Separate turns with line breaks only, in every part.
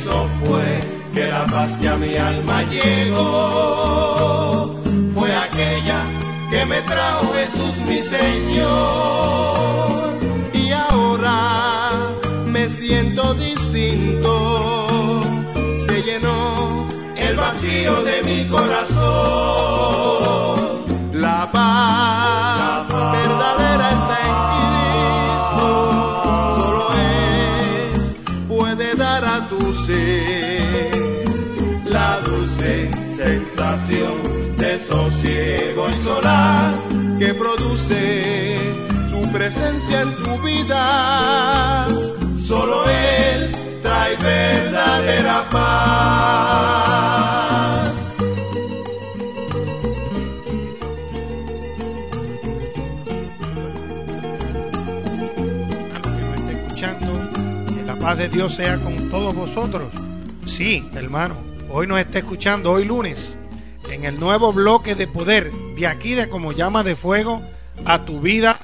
eso fue que la paz que a mi alma llegó fue aquella que me trajo Jesús mi Señor. Y ahora me siento distinto, se llenó el vacío de mi corazón. La paz, sensación de sosiego y solaz que produce su presencia en tu vida. Solo Él trae verdadera paz.
que escuchando, que la paz de Dios sea con todos vosotros. Sí, hermano, hoy nos está escuchando, hoy lunes, en el nuevo bloque de poder, de aquí de como llama de fuego a tu vida.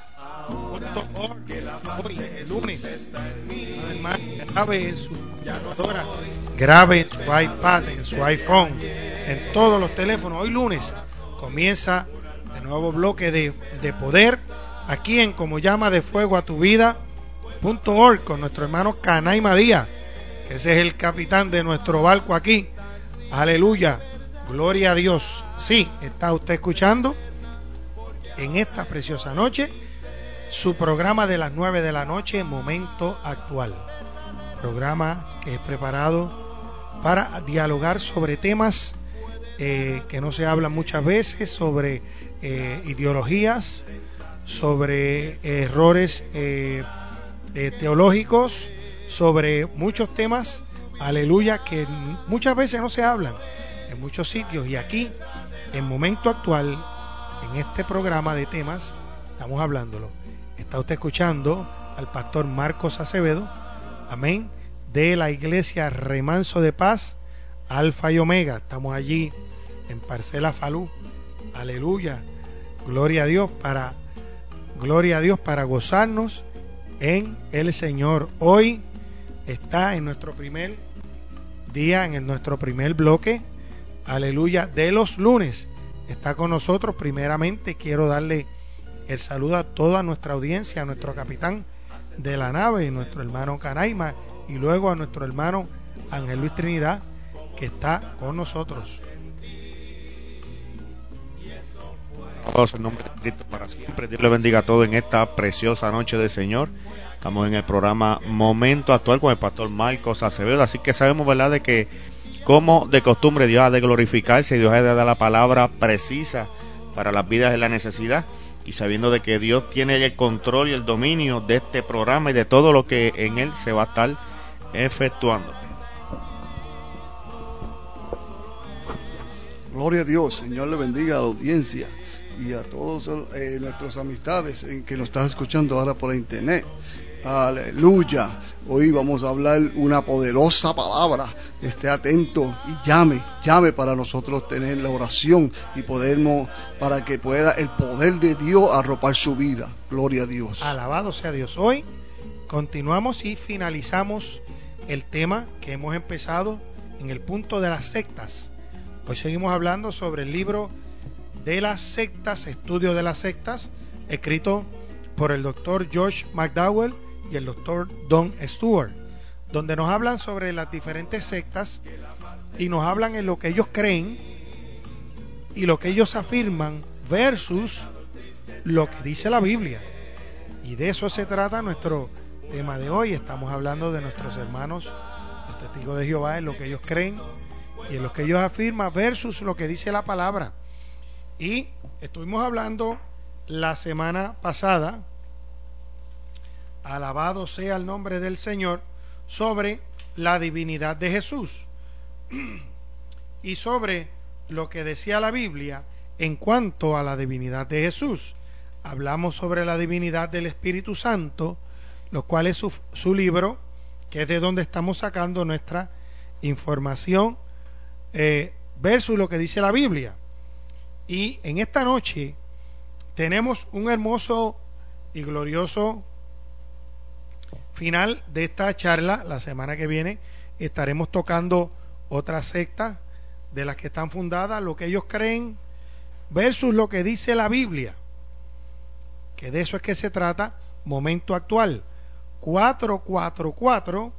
Hoy, lunes, grabe en su computadora, grabe en su iPad, en su iPhone, en todos los teléfonos. Hoy lunes comienza el nuevo bloque de, de poder aquí en como llama de fuego a tu vida .org con nuestro hermano Canay Madía, que ese es el capitán de nuestro barco aquí. Aleluya, gloria a Dios. Sí, está usted escuchando en esta preciosa noche su programa de las 9 de la noche, Momento Actual. Programa que es preparado para dialogar sobre temas eh, que no se hablan muchas veces, sobre eh, ideologías, sobre errores eh, teológicos, sobre muchos temas, aleluya, que muchas veces no se hablan en muchos sitios y aquí, en momento actual, en este programa de temas, estamos hablándolo. Está usted escuchando al pastor Marcos Acevedo, amén, de la iglesia Remanso de Paz, Alfa y Omega. Estamos allí en Parcela Falú, aleluya, gloria a Dios para Gloria a Dios para gozarnos en el Señor. Hoy está en nuestro primer día, en nuestro primer bloque, aleluya, de los lunes. Está con nosotros. Primeramente quiero darle el saludo a toda nuestra audiencia, a nuestro capitán de la nave, nuestro hermano Canaima, y luego a nuestro hermano Ángel Luis Trinidad, que está con nosotros.
Todos en nombre de Cristo para siempre. Dios le bendiga a todos en esta preciosa noche del Señor. Estamos en el programa Momento Actual con el pastor Marcos Acevedo. Así que sabemos, ¿verdad?, de que como de costumbre Dios ha de glorificarse, Dios ha de dar la palabra precisa para las vidas de la necesidad. Y sabiendo de que Dios tiene el control y el dominio de este programa y de todo lo que en él se va a estar efectuando.
Gloria a Dios, Señor le bendiga a la audiencia y a todos eh, nuestras amistades en que nos estás escuchando ahora por internet. Aleluya. Hoy vamos a hablar una poderosa palabra. Esté atento y llame, llame para nosotros tener la oración y podernos, para que pueda el poder de Dios arropar su vida. Gloria a Dios.
Alabado sea Dios. Hoy continuamos y finalizamos el tema que hemos empezado en el punto de las sectas. Hoy seguimos hablando sobre el libro de las sectas, estudio de las sectas, escrito por el doctor George McDowell y el doctor Don Stewart, donde nos hablan sobre las diferentes sectas y nos hablan en lo que ellos creen y lo que ellos afirman versus lo que dice la Biblia. Y de eso se trata nuestro tema de hoy. Estamos hablando de nuestros hermanos, los testigos de Jehová, en lo que ellos creen y en lo que ellos afirman versus lo que dice la palabra. Y estuvimos hablando la semana pasada alabado sea el nombre del Señor, sobre la divinidad de Jesús y sobre lo que decía la Biblia en cuanto a la divinidad de Jesús. Hablamos sobre la divinidad del Espíritu Santo, lo cual es su, libro, que es de donde estamos sacando nuestra información eh, versus lo que dice la Biblia. Y en esta noche tenemos un hermoso y glorioso final de esta charla. La semana que viene estaremos tocando otras sectas de las que están fundadas, lo que ellos creen versus lo que dice la Biblia. Que de eso es que se trata, momento actual. 444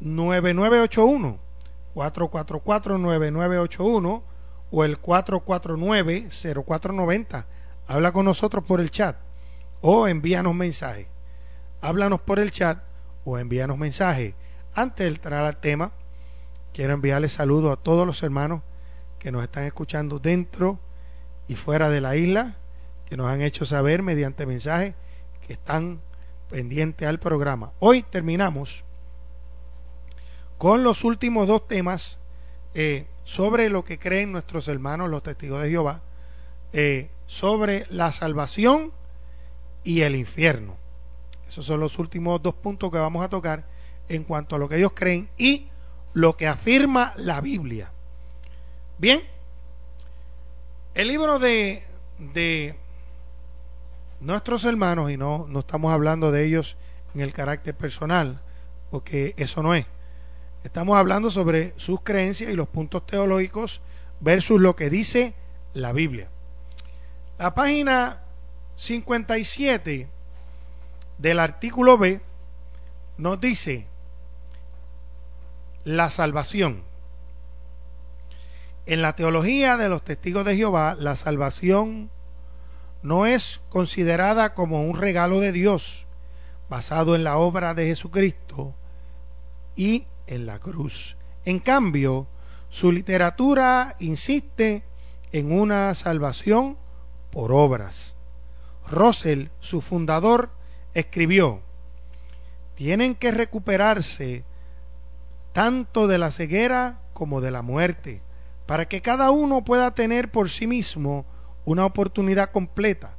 9981 444 9981 o el 449 0490 habla con nosotros por el chat o envíanos mensaje háblanos por el chat o envíanos mensaje antes de entrar al tema quiero enviarle saludos a todos los hermanos que nos están escuchando dentro y fuera de la isla que nos han hecho saber mediante mensajes que están pendientes al programa hoy terminamos con los últimos dos temas eh, sobre lo que creen nuestros hermanos los testigos de Jehová, eh, sobre la salvación y el infierno. Esos son los últimos dos puntos que vamos a tocar en cuanto a lo que ellos creen y lo que afirma la Biblia. Bien, el libro de, de nuestros hermanos, y no, no estamos hablando de ellos en el carácter personal, porque eso no es Estamos hablando sobre sus creencias y los puntos teológicos versus lo que dice la Biblia. La página 57 del artículo B nos dice la salvación. En la teología de los testigos de Jehová, la salvación no es considerada como un regalo de Dios basado en la obra de Jesucristo y en la cruz. En cambio, su literatura insiste en una salvación por obras. Russell, su fundador, escribió, tienen que recuperarse tanto de la ceguera como de la muerte, para que cada uno pueda tener por sí mismo una oportunidad completa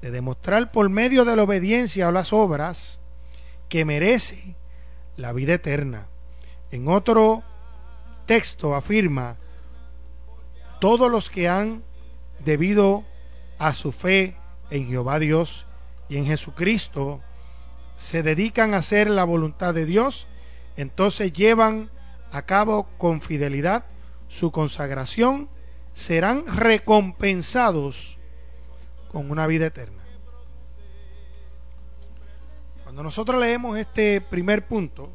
de demostrar por medio de la obediencia o las obras que merece la vida eterna. En otro texto afirma, todos los que han, debido a su fe en Jehová Dios y en Jesucristo, se dedican a hacer la voluntad de Dios, entonces llevan a cabo con fidelidad su consagración, serán recompensados con una vida eterna. Cuando nosotros leemos este primer punto,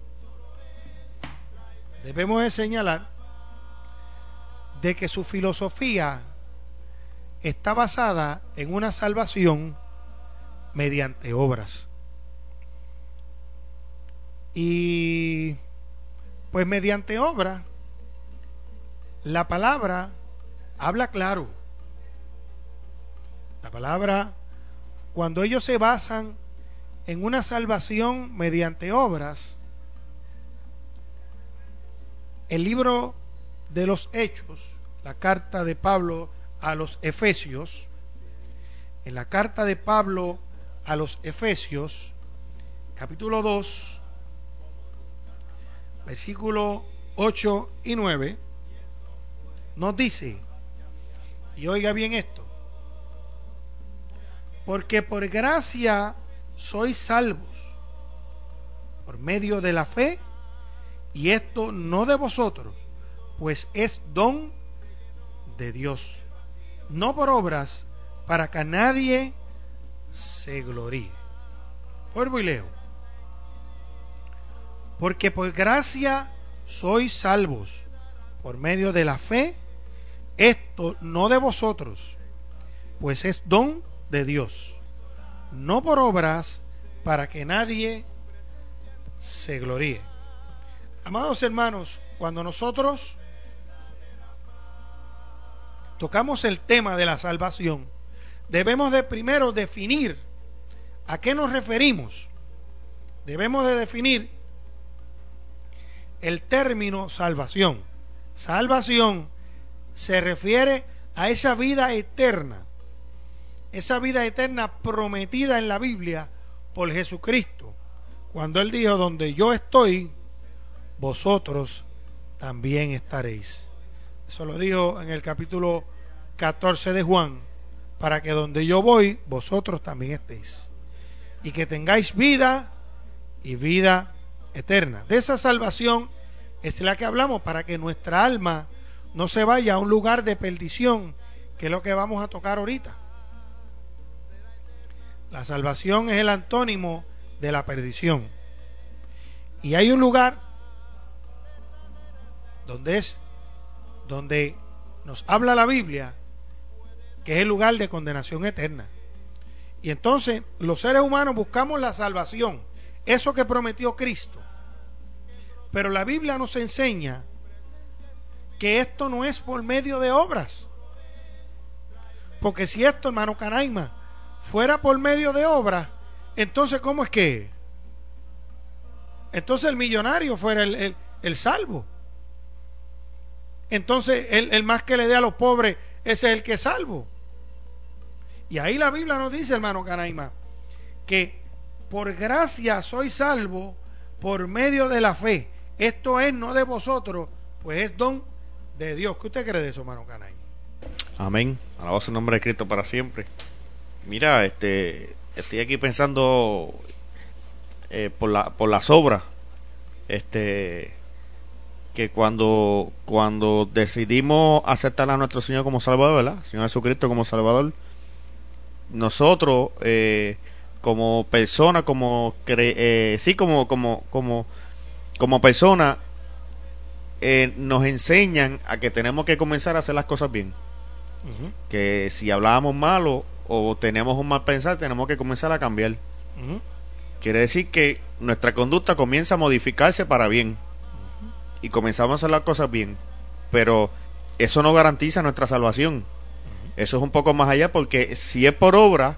debemos de señalar de que su filosofía está basada en una salvación mediante obras. Y pues mediante obra, la palabra habla claro. La palabra, cuando ellos se basan en una salvación mediante obras, el libro de los Hechos, la carta de Pablo a los Efesios, en la carta de Pablo a los Efesios, capítulo 2, versículo 8 y 9, nos dice, y oiga bien esto, porque por gracia sois salvos, por medio de la fe, y esto no de vosotros, pues es don de Dios, no por obras, para que nadie se gloríe. Vuelvo y leo. Porque por gracia sois salvos, por medio de la fe, esto no de vosotros, pues es don de Dios, no por obras, para que nadie se gloríe. Amados hermanos, cuando nosotros tocamos el tema de la salvación, debemos de primero definir a qué nos referimos debemos de definir el término salvación. Salvación se refiere a esa vida eterna, esa vida eterna prometida en la Biblia por Jesucristo, cuando Él dijo, donde yo estoy, vosotros también estaréis. Eso lo dijo en el capítulo 14 de Juan, para que donde yo voy, vosotros también estéis. Y que tengáis vida y vida eterna. De esa salvación es la que hablamos para que nuestra alma no se vaya a un lugar de perdición, que es lo que vamos a tocar ahorita. La salvación es el antónimo de la perdición. Y hay un lugar donde es donde nos habla la Biblia que es el lugar de condenación eterna. Y entonces los seres humanos buscamos la salvación, eso que prometió Cristo. Pero la Biblia nos enseña que esto no es por medio de obras. Porque si esto, hermano Canaima, fuera por medio de obras, entonces ¿cómo es que? Entonces el millonario fuera el, salvo. Entonces el, el, más que le dé a los pobres, ese es el que es salvo. Y ahí la Biblia nos dice, hermano Canaima, que por gracia soy salvo por medio de la fe. Esto es no de vosotros, pues es don de Dios. ¿Qué usted cree de eso, hermano Canaima?
Amén. Alabado el nombre de Cristo para siempre. Mira, este, estoy aquí pensando eh, por, la, por las obras, este, que cuando, cuando decidimos aceptar a nuestro Señor como Salvador, ¿verdad? Señor Jesucristo como Salvador, nosotros eh, como persona, como eh, sí, como como como como persona eh, nos enseñan a que tenemos que comenzar a hacer las cosas bien. Que si hablábamos malo o tenemos un mal pensar, tenemos que comenzar a cambiar. Quiere decir que nuestra conducta comienza a modificarse para bien. Y comenzamos a hacer las cosas bien. Pero eso no garantiza nuestra salvación. Eso es un poco más allá porque si es por obra,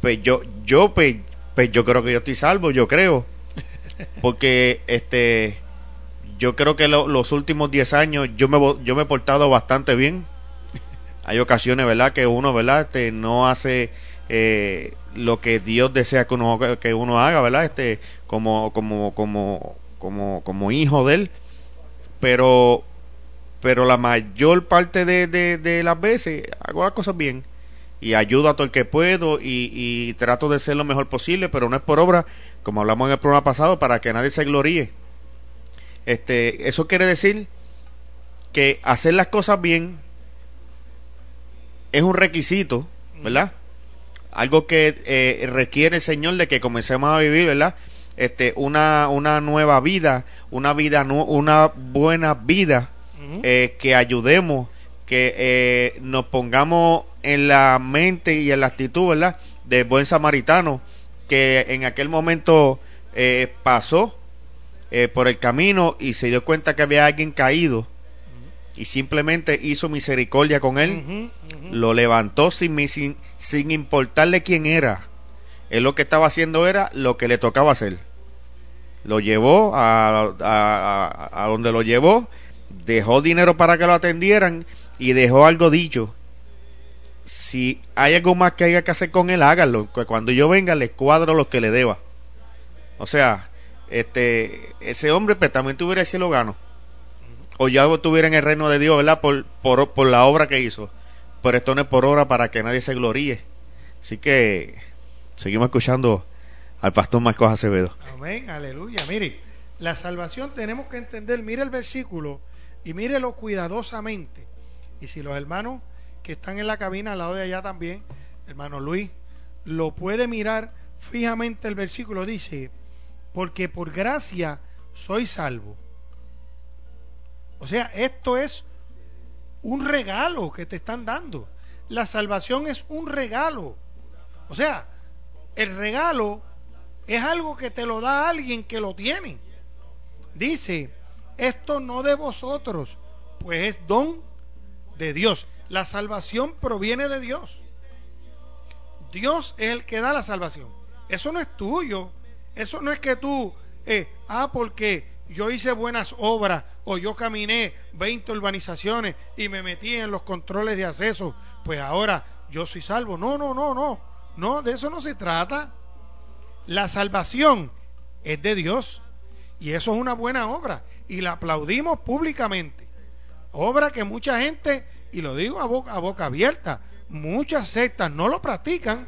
pues yo, yo, pues, pues yo creo que yo estoy salvo, yo creo. Porque este, yo creo que los últimos 10 años yo me, yo me he portado bastante bien. Hay ocasiones, ¿verdad? Que uno, ¿verdad? Este, no hace eh, lo que Dios desea que uno, que uno haga, ¿verdad? Este, como, como, como, como, como hijo de Él. Pero pero la mayor parte de, las veces hago las cosas bien y ayudo a todo el que puedo y, trato de ser lo mejor posible, pero no es por obra, como hablamos en el programa pasado, para que nadie se gloríe. Este, eso quiere decir que hacer las cosas bien es un requisito, ¿verdad? Algo que eh, requiere el Señor de que comencemos a vivir, ¿verdad? Este, una, una nueva vida, una vida, una buena vida eh, que ayudemos, que eh, nos pongamos en la mente y en la actitud, ¿verdad? De buen samaritano, que en aquel momento eh, pasó por el camino y se dio cuenta que había alguien caído y simplemente hizo misericordia con él, lo levantó sin, sin, sin importarle quién era. Él lo que estaba haciendo era lo que le tocaba hacer. Lo llevó a, a donde lo llevó dejó dinero para que lo atendieran y dejó algo dicho. Si hay algo más que haya que hacer con él, háganlo. Cuando yo venga, le cuadro lo que le deba. O sea, este, ese hombre pues, también tuviera el cielo gano. O ya estuviera en el reino de Dios, ¿verdad? Por, por, por la obra que hizo. Pero esto no es por obra para que nadie se gloríe. Así que seguimos escuchando al pastor Marcos Acevedo.
Amén, aleluya. Mire, la salvación tenemos que entender, mire el versículo y mírelo cuidadosamente. Y si los hermanos que están en la cabina al lado de allá también, hermano Luis, lo puede mirar fijamente el versículo, dice, porque por gracia soy salvo. O sea, esto es un regalo que te están dando. La salvación es un regalo. O sea, el regalo es algo que te lo da alguien que lo tiene. Dice, esto no de vosotros, pues es don de Dios. La salvación proviene de Dios. Dios es el que da la salvación. Eso no es tuyo, Eso no es que tú, eh, ah, porque yo hice buenas obras o yo caminé 20 urbanizaciones y me metí en los controles de acceso, pues ahora yo soy salvo. No, no, no, no. No, de eso no se trata. La salvación es de Dios y eso es una buena obra y la aplaudimos públicamente. Obra que mucha gente, y lo digo a boca, a boca abierta, muchas sectas no lo practican,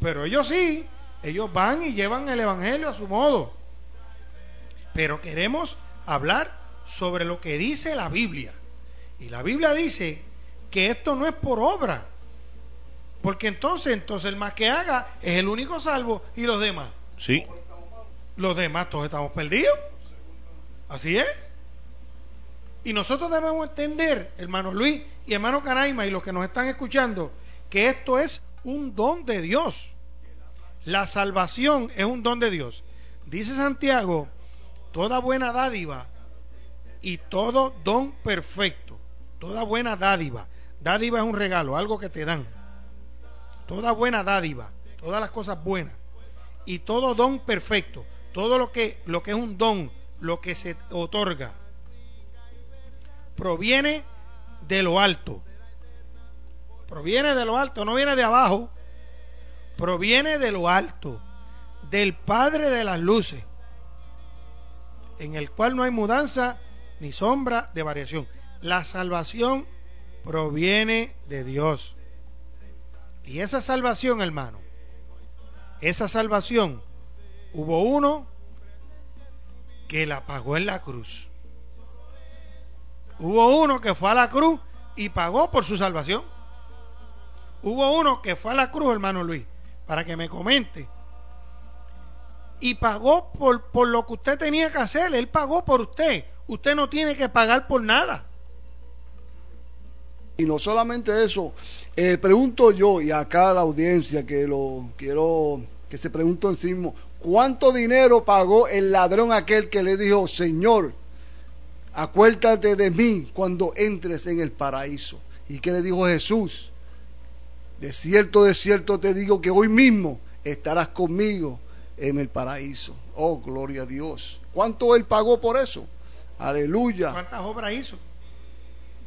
pero ellos sí, ellos van y llevan el Evangelio a su modo. Pero queremos hablar sobre lo que dice la Biblia. Y la Biblia dice que esto no es por obra. Porque entonces, entonces el más que haga es el único salvo y los demás.
Sí.
Los demás todos estamos perdidos. Así es. Y nosotros debemos entender, hermano Luis y hermano Canaima y los que nos están escuchando, que esto es un don de Dios. La salvación es un don de Dios. Dice Santiago, toda buena dádiva y todo don perfecto, toda buena dádiva. Dádiva es un regalo, algo que te dan. Toda buena dádiva, todas las cosas buenas y todo don perfecto, todo lo que lo que es un don, lo que se otorga proviene de lo alto. Proviene de lo alto, no viene de abajo. Proviene de lo alto, del Padre de las luces, en el cual no hay mudanza ni sombra de variación. La salvación proviene de Dios. Y esa salvación, hermano, esa salvación, hubo uno que la pagó en la cruz. Hubo uno que fue a la cruz y pagó por su salvación. Hubo uno que fue a la cruz, hermano Luis, para que me comente. Y pagó por, por lo que usted tenía que hacer. Él pagó por usted. Usted no tiene que pagar por nada.
Y no solamente eso, eh, pregunto yo, y acá la audiencia que lo quiero que se pregunte en sí ¿cuánto dinero pagó el ladrón aquel que le dijo, Señor, acuérdate de mí cuando entres en el paraíso. ¿Y qué le dijo Jesús? De cierto, de cierto te digo que hoy mismo estarás conmigo en el paraíso. Oh, gloria a Dios. ¿Cuánto Él pagó por eso? Aleluya.
¿Cuántas obras hizo?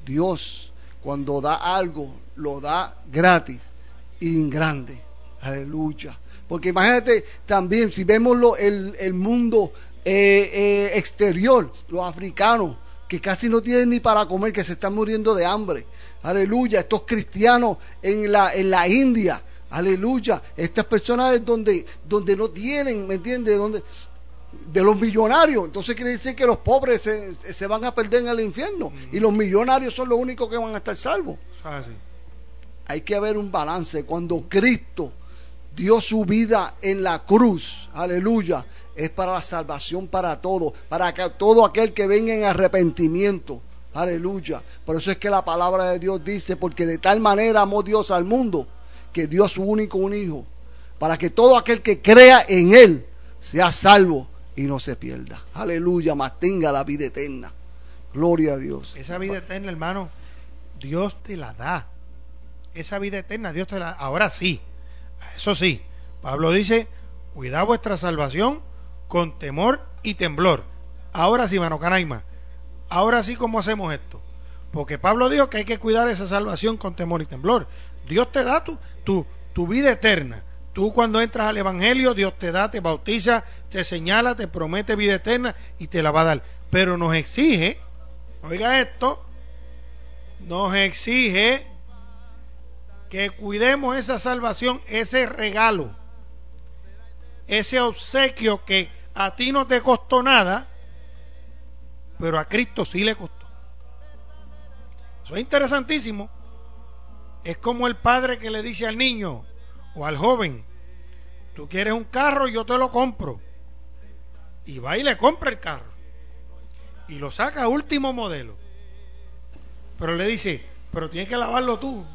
Dios, cuando da algo, lo da gratis y en grande. Aleluya. Porque imagínate también, si vemos lo, el, el mundo eh, eh, exterior, los africanos, que casi no tienen ni para comer, que se están muriendo de hambre. Aleluya, estos cristianos en la, en la India, aleluya, estas personas donde, donde no tienen, ¿me entiendes? Donde, de los millonarios, entonces quiere decir que los pobres se, se van a perder en el infierno y los millonarios son los únicos que van a estar salvos. Ah, Hay que haber un balance. Cuando Cristo dio su vida en la cruz, aleluya, es para la salvación para todos, para que todo aquel que venga en arrepentimiento. Aleluya. Por eso es que la palabra de Dios dice, porque de tal manera amó Dios al mundo, que dio su único un hijo, para que todo aquel que crea en él sea salvo y no se pierda. Aleluya, más tenga la vida eterna. Gloria a Dios.
Esa vida eterna, hermano, Dios te la da. Esa vida eterna, Dios te la da. Ahora sí, eso sí, Pablo dice, cuidad vuestra salvación con temor y temblor. Ahora sí, mano Canaima, ahora sí, ¿cómo hacemos esto? Porque Pablo dijo que hay que cuidar esa salvación con temor y temblor. Dios te da tu, tu, tu vida eterna. Tú cuando entras al Evangelio, Dios te da, te bautiza, te señala, te promete vida eterna y te la va a dar. Pero nos exige, oiga esto, nos exige que cuidemos esa salvación, ese regalo, ese obsequio que a ti no te costó nada, pero a Cristo sí le costó. Eso es interesantísimo. Es como el padre que le dice al niño o al joven, tú quieres un carro, yo te lo compro. Y va y le compra el carro. Y lo saca a último modelo. Pero le dice, pero tienes que lavarlo tú.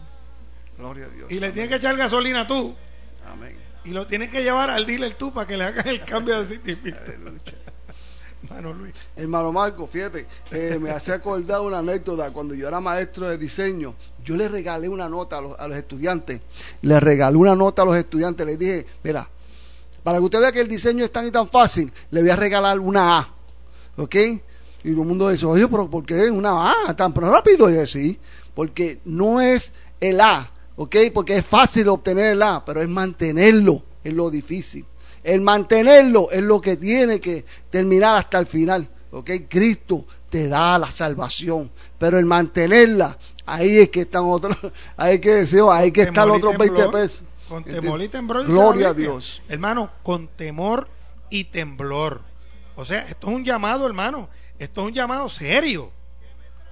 Gloria a Dios.
Y le tienes que echar gasolina tú. Amén y lo tienes que llevar al dealer tú para que le hagan el cambio de sentimiento.
Hermano Luis. Hermano Marco, fíjate, eh, me hace acordar una anécdota. Cuando yo era maestro de diseño, yo le regalé una nota a los, estudiantes. Le regalé una nota a los estudiantes. Les dije, mira, Para que usted vea que el diseño es tan y tan fácil, le voy a regalar una A. ¿Ok? Y todo el mundo dice, oye, pero ¿por qué una A tan rápido? Y sí, porque no es el A, ¿ok? Porque es fácil obtener el A, pero es mantenerlo, es lo difícil. El mantenerlo es lo que tiene que terminar hasta el final, ¿ok? Cristo te da la salvación, pero el mantenerla, ahí es que están otros, ahí que decir, ahí que están los otros 20 pesos.
Con temor y temblor.
Gloria a Dios.
Hermano, con temor y temblor. O sea, esto es un llamado, hermano. Esto es un llamado serio.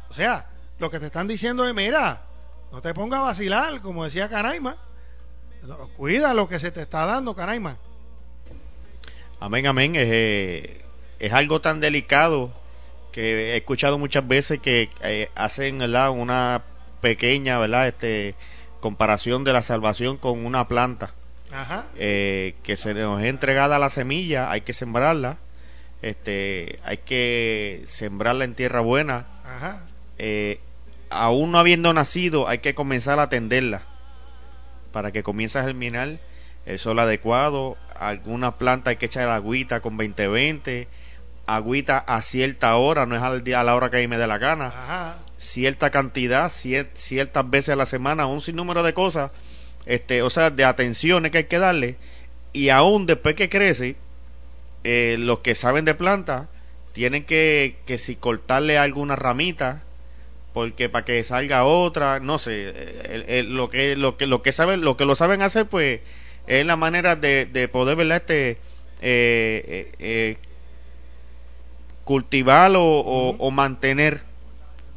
O sea, lo que te están diciendo es, mira, no te pongas a vacilar, como decía Canaima. Cuida lo que se te está dando, Canaima.
Amén, amén. Es, eh, es algo tan delicado que he escuchado muchas veces que eh, hacen una pequeña verdad este comparación de la salvación con una planta. Eh, que se nos es entregada la semilla hay que sembrarla. Este hay que sembrarla en tierra buena. Eh, aún no habiendo nacido hay que comenzar a atenderla. Para que comience a germinar el sol adecuado alguna planta hay que echar agüita con 20-20 agüita a cierta hora, no es al día, a la hora que a mí me dé la gana, cierta cantidad, ciertas veces a la semana, un sinnúmero de cosas, este, o sea, de atenciones que hay que darle, y aún después que crece, eh, los que saben de planta tienen que, que si cortarle alguna ramita, porque para que salga otra, no sé, lo que lo que lo que saben, lo que lo saben hacer, pues es la manera de, de poder, ¿verdad? Este, eh, eh, eh cultivar o, mantener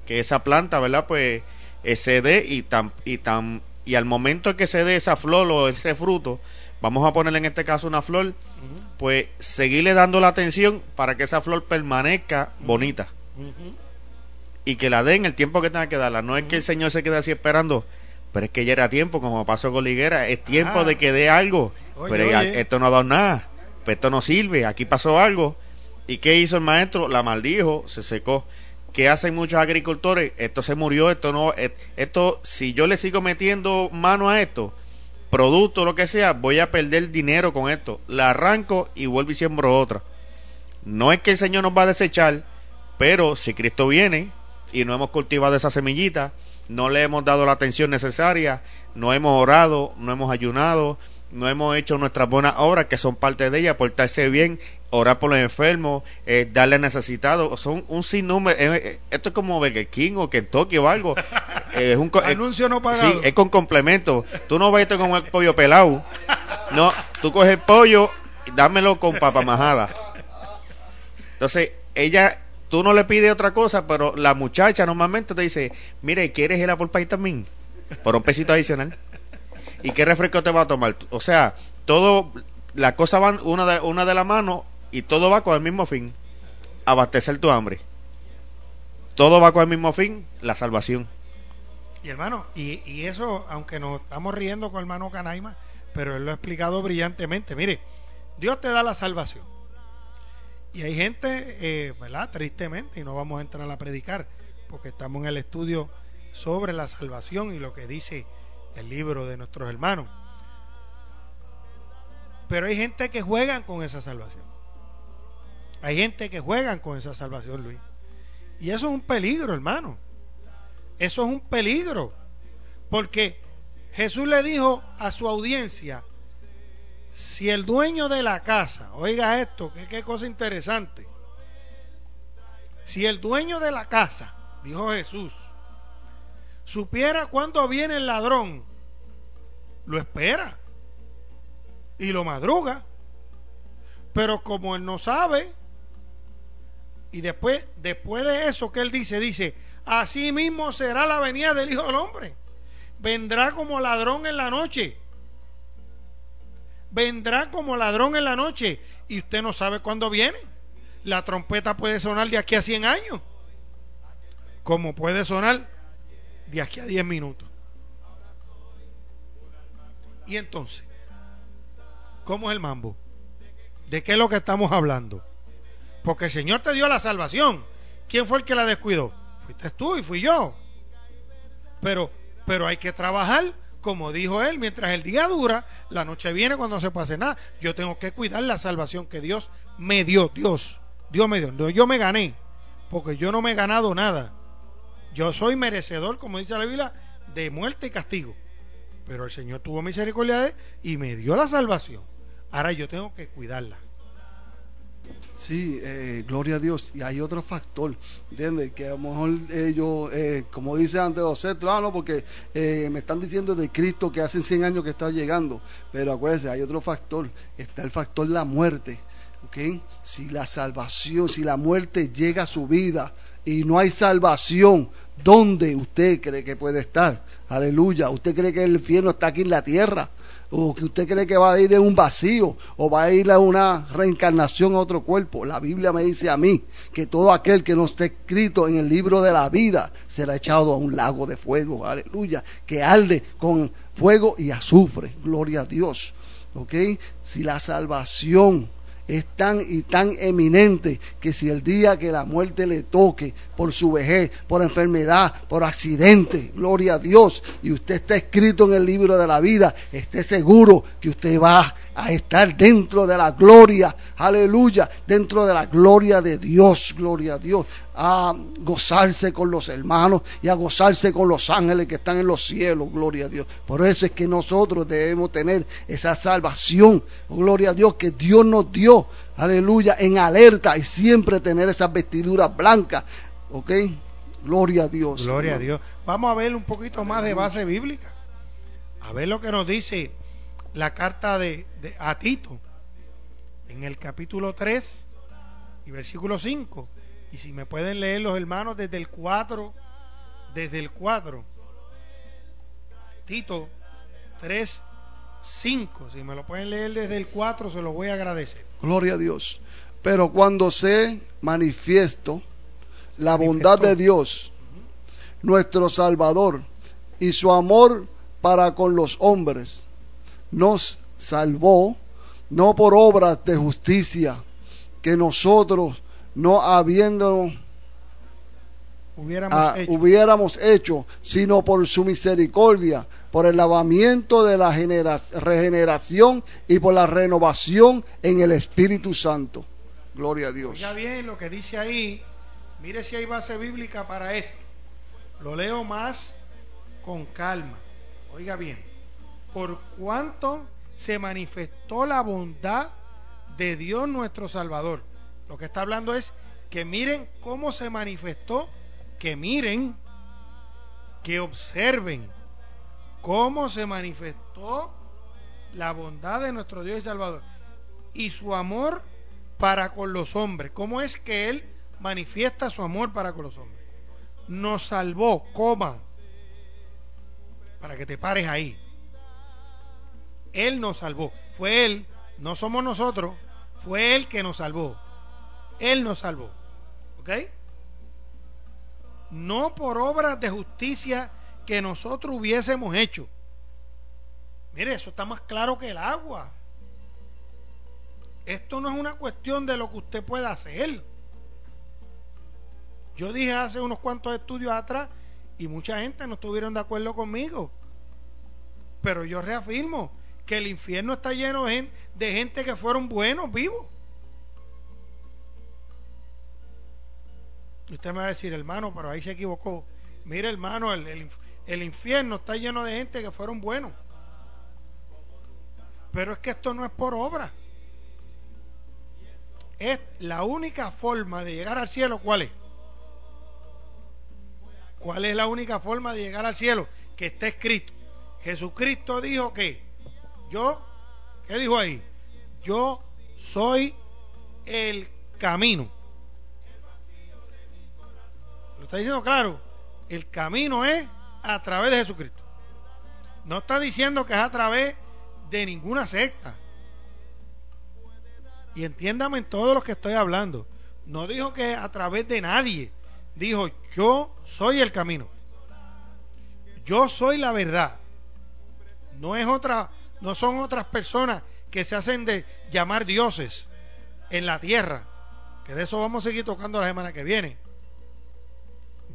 que esa planta, ¿verdad? Pues eh, se dé y tan, y tan y al momento que se dé esa flor o ese fruto, vamos a ponerle en este caso una flor, pues seguirle dando la atención para que esa flor permanezca bonita. Y que la den el tiempo que tenga que darla. No es que el Señor se quede así esperando, pero es que ya era tiempo, como pasó con Liguera, es tiempo ah. de que dé algo. pero esto no ha dado nada, pues esto no sirve, aquí pasó algo ¿Y qué hizo el maestro? La maldijo, se secó. ¿Qué hacen muchos agricultores? Esto se murió, esto no, esto, si yo le sigo metiendo mano a esto, producto, lo que sea, voy a perder dinero con esto. La arranco y vuelvo y siembro otra. No es que el Señor nos va a desechar, pero si Cristo viene y no hemos cultivado esa semillita, no le hemos dado la atención necesaria, no hemos orado, no hemos ayunado, no hemos hecho nuestras buenas obras que son parte de ella, portarse bien, orar por los enfermos, eh, darle necesitado, son un sinnúmero, eh, eh, esto es como Burger King o Kentucky o algo,
es un anuncio no pagado.
Sí, es con complemento, tú no vayas con el pollo pelado, no, tú coges el pollo, dámelo con papa majada. Entonces, ella, tú no le pides otra cosa, pero la muchacha normalmente te dice, mire, ¿quieres el apple pie también? Por un pesito adicional. ¿Y qué refresco te va a tomar? O sea, todo, las cosas van una de, una de la mano y todo va con el mismo fin, abastecer tu hambre. Todo va con el mismo fin, la salvación.
Y hermano, y, y eso, aunque nos estamos riendo con el hermano Canaima, pero él lo ha explicado brillantemente. Mire, Dios te da la salvación. Y hay gente, eh, ¿verdad? Tristemente, y no vamos a entrar a predicar, porque estamos en el estudio sobre la salvación y lo que dice el libro de nuestros hermanos. Pero hay gente que juegan con esa salvación. Hay gente que juegan con esa salvación, Luis. Y eso es un peligro, hermano. Eso es un peligro. Porque Jesús le dijo a su audiencia, si el dueño de la casa, oiga esto, que qué cosa interesante. Si el dueño de la casa, dijo Jesús, supiera cuándo viene el ladrón, lo espera y lo madruga. Pero como él no sabe, y después, después de eso que él dice, dice, así mismo será la venida del Hijo del Hombre. Vendrá como ladrón en la noche. Vendrá como ladrón en la noche. Y usted no sabe cuándo viene. La trompeta puede sonar de aquí a 100 años. Como puede sonar de aquí a 10 minutos. Y entonces, ¿cómo es el mambo? ¿De qué es lo que estamos hablando? Porque el Señor te dio la salvación. ¿Quién fue el que la descuidó? Fuiste tú y fui yo. Pero, pero hay que trabajar como dijo él, mientras el día dura, la noche viene cuando no se pase nada. Yo tengo que cuidar la salvación que Dios me dio. Dios, Dios me dio. Yo me gané, porque yo no me he ganado nada. Yo soy merecedor, como dice la Biblia, de muerte y castigo. Pero el Señor tuvo misericordia de y me dio la salvación. Ahora yo tengo que cuidarla.
Sí, eh, gloria a Dios. Y hay otro factor, ¿entiendes? Que a lo mejor ellos, eh, como dice antes José, porque eh, me están diciendo de Cristo que hace 100 años que está llegando. Pero acuérdense, hay otro factor. Está el factor la muerte. ¿ok? Si la salvación, si la muerte llega a su vida y no hay salvación, ¿dónde usted cree que puede estar? Aleluya. ¿Usted cree que el infierno está aquí en la tierra? ¿O que usted cree que va a ir en un vacío? ¿O va a ir a una reencarnación a otro cuerpo? La Biblia me dice a mí que todo aquel que no esté escrito en el libro de la vida será echado a un lago de fuego. Aleluya. Que arde con fuego y azufre. Gloria a Dios. ¿Ok? Si la salvación es tan y tan eminente que si el día que la muerte le toque por su vejez, por enfermedad, por accidente, gloria a Dios, y usted está escrito en el libro de la vida, esté seguro que usted va a estar dentro de la gloria, aleluya, dentro de la gloria de Dios, gloria a Dios, a gozarse con los hermanos y a gozarse con los ángeles que están en los cielos, gloria a Dios. Por eso es que nosotros debemos tener esa salvación, gloria a Dios, que Dios nos dio, aleluya, en alerta y siempre tener esas vestiduras blancas, ¿ok? Gloria a Dios.
Gloria a Dios. Vamos a ver un poquito más de base bíblica. A ver lo que nos dice la carta de, a Tito en el capítulo 3 y versículo 5. Y si me pueden leer los hermanos desde el 4, desde el 4. Tito 3, 5. Si me lo pueden leer desde el 4, se lo voy a agradecer.
Gloria a Dios. Pero cuando se manifiesto la bondad de Dios, nuestro Salvador, y su amor para con los hombres, nos salvó, no por obras de justicia que nosotros no habiendo hubiéramos, hecho. sino por su misericordia, por el lavamiento de la regeneración y por la renovación en el Espíritu Santo. Gloria a Dios.
Ya bien lo que dice ahí, mire si hay base bíblica para esto. Lo leo más con calma. Oiga bien por cuanto se manifestó la bondad de Dios nuestro Salvador. Lo que está hablando es que miren cómo se manifestó, que miren, que observen cómo se manifestó la bondad de nuestro Dios y Salvador y su amor para con los hombres. ¿Cómo es que Él manifiesta su amor para con los hombres? Nos salvó, coma, para que te pares ahí él nos salvó. Fue Él, no somos nosotros, fue Él que nos salvó. Él nos salvó. ¿Ok? No por obras de justicia que nosotros hubiésemos hecho. Mire, eso está más claro que el agua. Esto no es una cuestión de lo que usted pueda hacer. Yo dije hace unos cuantos estudios atrás y mucha gente no estuvieron de acuerdo conmigo. Pero yo reafirmo, que el infierno está lleno de gente, que fueron buenos, vivos. Usted me va a decir, hermano, pero ahí se equivocó. Mire, hermano, el, el infierno está lleno de gente que fueron buenos. Pero es que esto no es por obra. Es la única forma de llegar al cielo. ¿Cuál es? ¿Cuál es la única forma de llegar al cielo? Que está escrito. Jesucristo dijo que yo, ¿qué dijo ahí? Yo soy el camino. Lo está diciendo claro. El camino es a través de Jesucristo. No está diciendo que es a través de ninguna secta. Y entiéndame en todo lo que estoy hablando. No dijo que a través de nadie. Dijo, yo soy el camino. Yo soy la verdad. No es otra no son otras personas que se hacen de llamar dioses en la tierra, que de eso vamos a seguir tocando la semana que viene.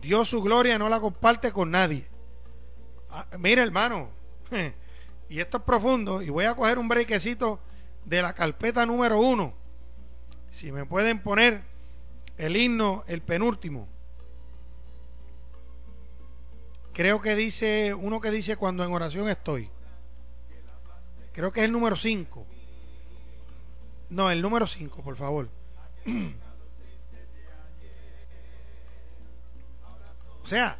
Dios su gloria no la comparte con nadie. Ah, mira hermano, y esto es profundo, y voy a coger un brequecito de la carpeta número uno. Si me pueden poner el himno, el penúltimo. Creo que dice, uno que dice cuando en oración estoy. Creo que es el número 5. No, el número 5, por favor. o sea,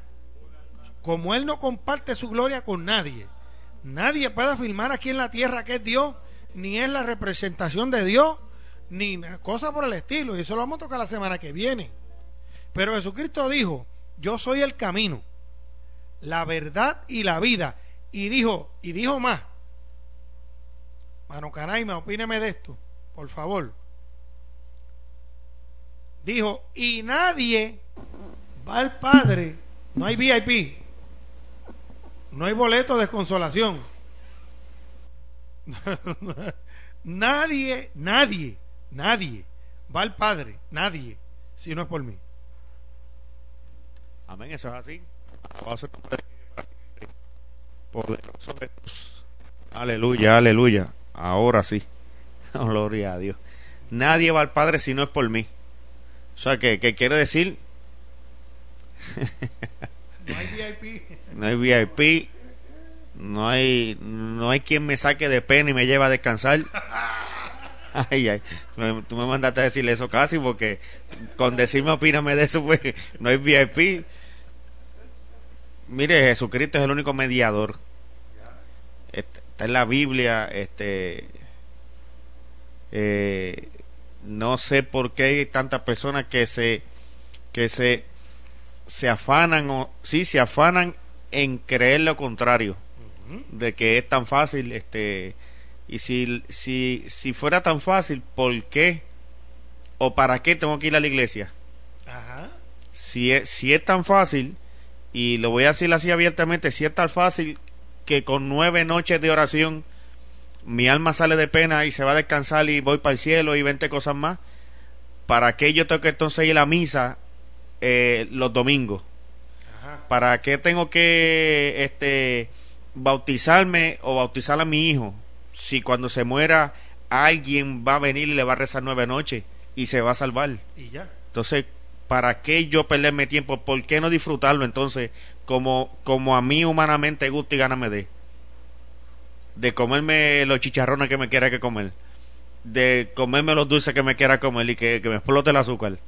como Él no comparte su gloria con nadie, nadie puede afirmar aquí en la tierra que es Dios, ni es la representación de Dios, ni cosa por el estilo. Y eso lo vamos a tocar la semana que viene. Pero Jesucristo dijo, yo soy el camino, la verdad y la vida. Y dijo, y dijo más. Mano Canaima, opíneme de esto, por favor. Dijo, y nadie va al Padre, no hay VIP, no hay boleto de consolación. nadie, nadie Nadie va al Padre, nadie, si no es por mí.
Amén, eso es así. Aleluya, aleluya. Ahora sí. Gloria a Dios. Nadie va al Padre si no es por mí. O sea, que, quiere decir?
no hay VIP.
No hay VIP. No hay, no hay quien me saque de pena y me lleve a descansar. Ay, ay, tú me mandaste a decirle eso casi porque con decirme opíname de eso, pues no hay VIP. Mire, Jesucristo es el único mediador. Está en la Biblia, este, eh, no sé por qué hay tantas personas que se, que se, se afanan o sí se afanan en creer lo contrario, de que es tan fácil, este, y si, si, si fuera tan fácil, ¿por qué o para qué tengo que ir a la iglesia? Ajá. Si, es, si es tan fácil, y lo voy a decir así abiertamente, si es tan fácil que con nueve noches de oración mi alma sale de pena y se va a descansar y voy para el cielo y 20 cosas más, ¿para qué yo tengo que entonces ir a la misa eh, los domingos? Ajá. ¿Para qué tengo que este, bautizarme o bautizar a mi hijo? si cuando se muera alguien va a venir y le va a rezar nueve noches y se va a salvar.
Y ya.
Entonces, ¿para qué yo perderme tiempo? ¿Por qué no disfrutarlo entonces como, como a mí humanamente gusta y gana me dé? De comerme los chicharrones que me quiera que comer. De comerme los dulces que me quiera comer y que, me explote el azúcar.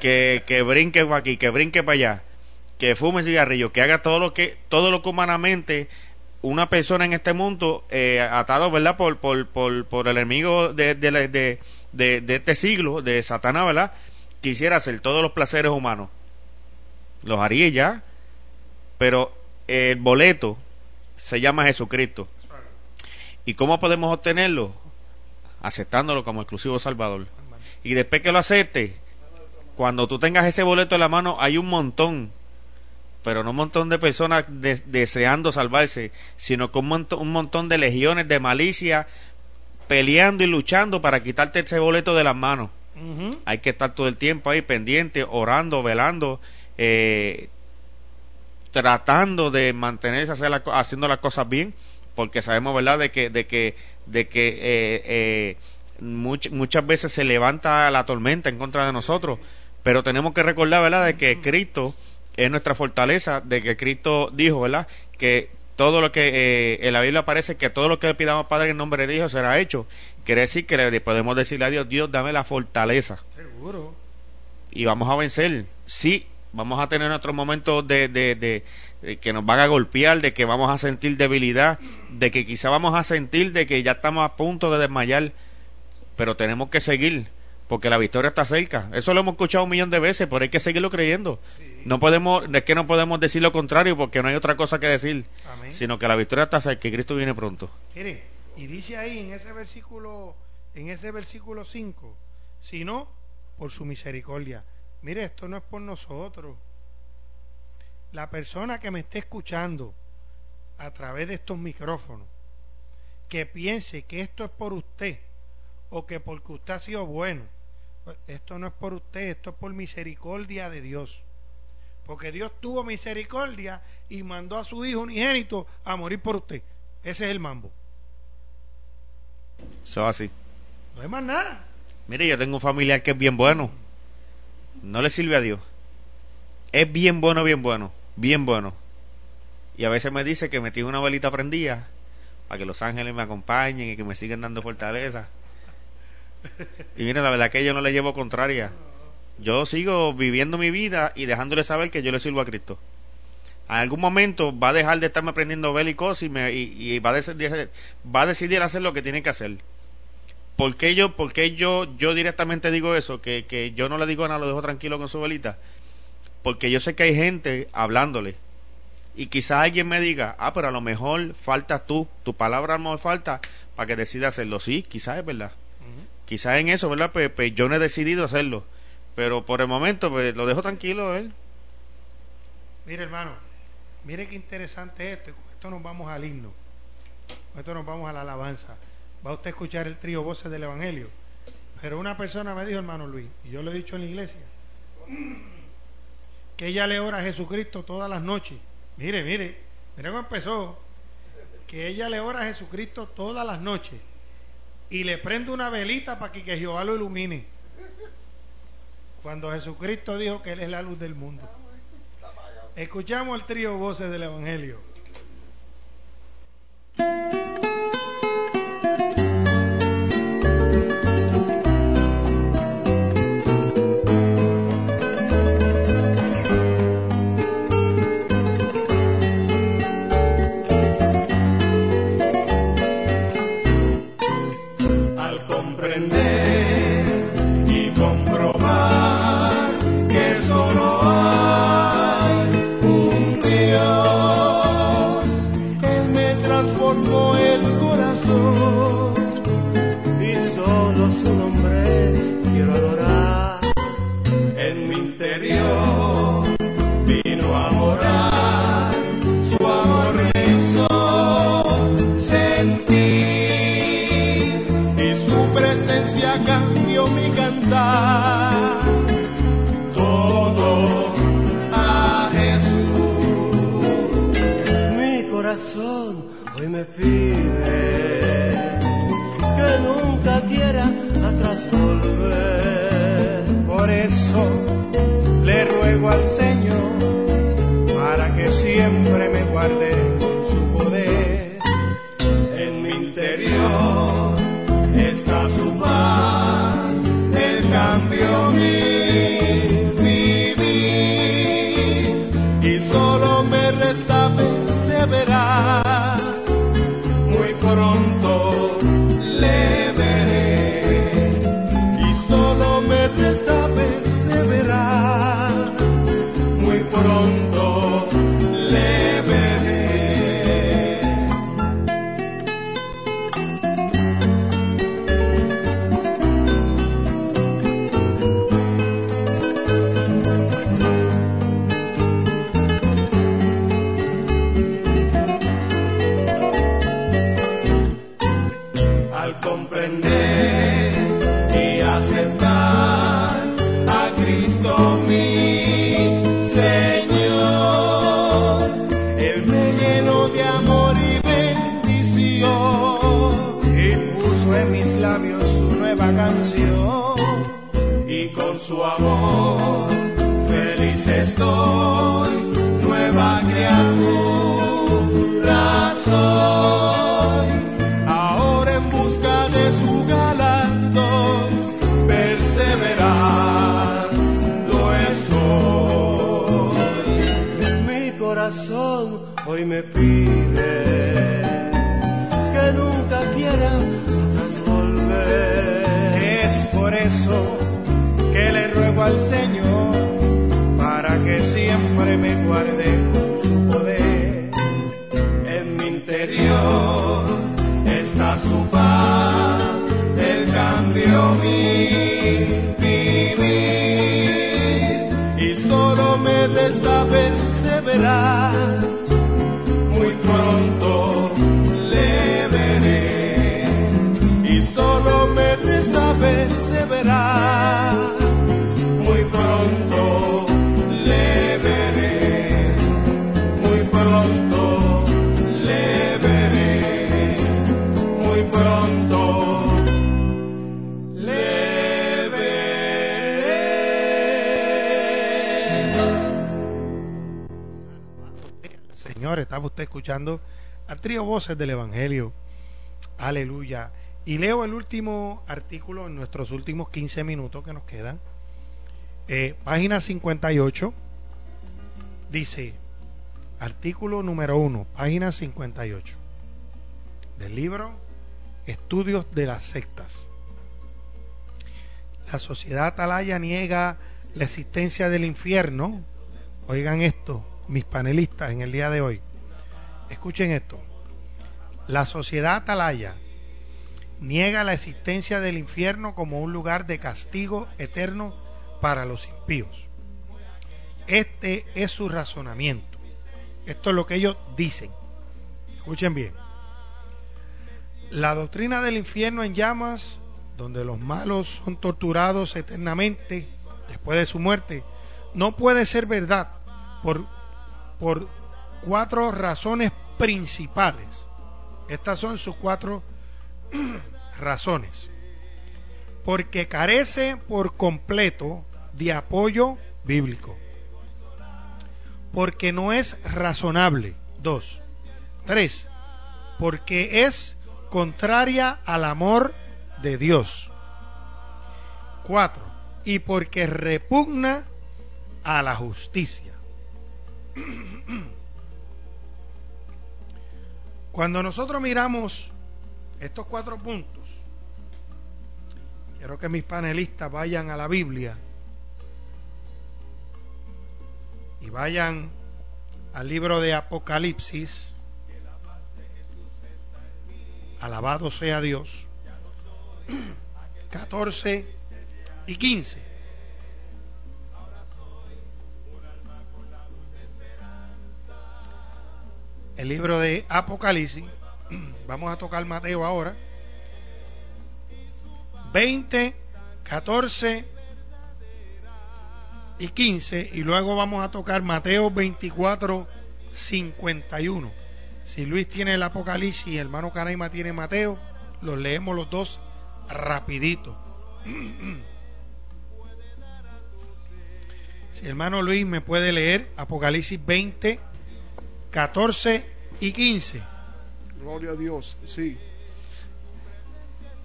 que, que brinque para aquí, que brinque para allá. Que fume cigarrillo, que haga todo lo que, todo lo que humanamente una persona en este mundo eh, atado, ¿verdad? Por, por, por, por el enemigo de, de, de, este siglo, de Satanás, ¿verdad? Quisiera hacer todos los placeres humanos. Los haría ya, pero el boleto se llama Jesucristo. ¿Y cómo podemos obtenerlo? Aceptándolo como exclusivo Salvador. Y después que lo acepte, cuando tú tengas ese boleto en la mano, hay un montón pero no un montón de personas deseando salvarse, sino con un, montón de legiones de malicia peleando y luchando para quitarte ese boleto de las manos. Hay que estar todo el tiempo ahí pendiente, orando, velando, eh, tratando de mantenerse haciendo las cosas bien, porque sabemos, ¿verdad?, de que, de que, de que eh, eh, muchas veces se levanta la tormenta en contra de nosotros, pero tenemos que recordar, ¿verdad?, de que Cristo es nuestra fortaleza de que Cristo dijo, ¿verdad? Que todo lo que eh, en la Biblia aparece que todo lo que le pidamos Padre en nombre de Dios será hecho. Quiere decir que le podemos decirle a Dios, Dios, dame la fortaleza.
Seguro.
Y vamos a vencer. Sí, vamos a tener nuestros momentos de, de, de, que nos van a golpear, de que vamos a sentir debilidad, de que quizá vamos a sentir de que ya estamos a punto de desmayar, pero tenemos que seguir porque la victoria está cerca. Eso lo hemos escuchado un millón de veces, pero hay que seguirlo creyendo. No podemos, es que no podemos decir lo contrario porque no hay otra cosa que decir, sino que la victoria está cerca y Cristo viene pronto.
Mire, y dice ahí en ese versículo, en ese versículo 5, sino por su misericordia. Mire, esto no es por nosotros. La persona que me esté escuchando a través de estos micrófonos, que piense que esto es por usted o que porque usted ha sido bueno, esto no es por usted, esto es por misericordia de Dios. Porque Dios tuvo misericordia y mandó a su Hijo unigénito a morir por usted.
Ese es el mambo.
Eso así.
No hay más nada.
Mire, yo tengo un familiar que es bien bueno. No le sirve a Dios. Es bien bueno, bien bueno. Bien bueno. Y a veces me dice que me tiene una velita prendida para que los ángeles me acompañen y que me sigan dando fortaleza. Y mire, la verdad que yo no le llevo contraria. Yo sigo viviendo mi vida y dejándole saber que yo le sirvo a Cristo. En algún momento va a dejar de estarme aprendiendo bélicos y, me, y, va, a decidir, va a decidir hacer lo que tiene que hacer. ¿Por qué yo, por yo, yo directamente digo eso? Que, que yo no le digo nada, lo dejo tranquilo con su velita. Porque yo sé que hay gente hablándole y quizás alguien me diga, ah, pero a lo mejor falta tú, tu palabra a lo mejor falta para que decida hacerlo. Sí, quizás es verdad. Quizás en eso, ¿verdad? Pues, pues, yo no he decidido hacerlo. Pero por el momento, pues lo dejo tranquilo él.
Mire, hermano, mire qué interesante esto. Con esto nos vamos al himno. Con esto nos vamos a la alabanza. Va usted a escuchar el trío Voces del Evangelio. Pero una persona me dijo, hermano Luis, y yo lo he dicho en la iglesia, que ella le ora a Jesucristo todas las noches Mire, mire, mire cómo empezó. Que ella le ora a Jesucristo todas las noches y le prende una velita para que, que Jehová lo ilumine. Cuando Jesucristo dijo que Él es la luz del mundo. Escuchamos el trío voces del Evangelio. hoy me pide que nunca quiera atrás volver.
Por eso le ruego al Señor para que siempre me guarde con su poder.
En mi interior está su paz, el cambio mío. promete esta perseverar. Muy pronto le veré y solo me resta perseverar.
Estaba usted escuchando al trío Voces del Evangelio. Aleluya. Y leo el último artículo en nuestros últimos 15 minutos que nos quedan. Eh, página 58. Dice, artículo número 1, página 58. Del libro Estudios de las sectas. La sociedad atalaya niega la existencia del infierno. Oigan esto, mis panelistas en el día de hoy. Escuchen esto. La sociedad atalaya niega la existencia del infierno como un lugar de castigo eterno para los impíos. Este es su razonamiento. Esto es lo que ellos dicen. Escuchen bien. La doctrina del infierno en llamas, donde los malos son torturados eternamente después de su muerte, no puede ser verdad por, por cuatro razones principales. Estas son sus cuatro razones. Porque carece por completo de apoyo bíblico. Porque no es razonable. Dos. Tres. Porque es contraria al amor de Dios. Cuatro. Y porque repugna a la justicia. Cuando nosotros miramos estos cuatro puntos, quiero que mis panelistas vayan a la Biblia y vayan al libro de Apocalipsis. Alabado sea Dios. 14 y 15. El libro de Apocalipsis. Vamos a tocar Mateo ahora. 20, 14 y 15. Y luego vamos a tocar Mateo 24, 51. Si Luis tiene el Apocalipsis y hermano Canaima tiene Mateo, los leemos los dos rapidito. Si hermano Luis me puede leer Apocalipsis 20, 14 y 15.
Gloria a Dios, sí.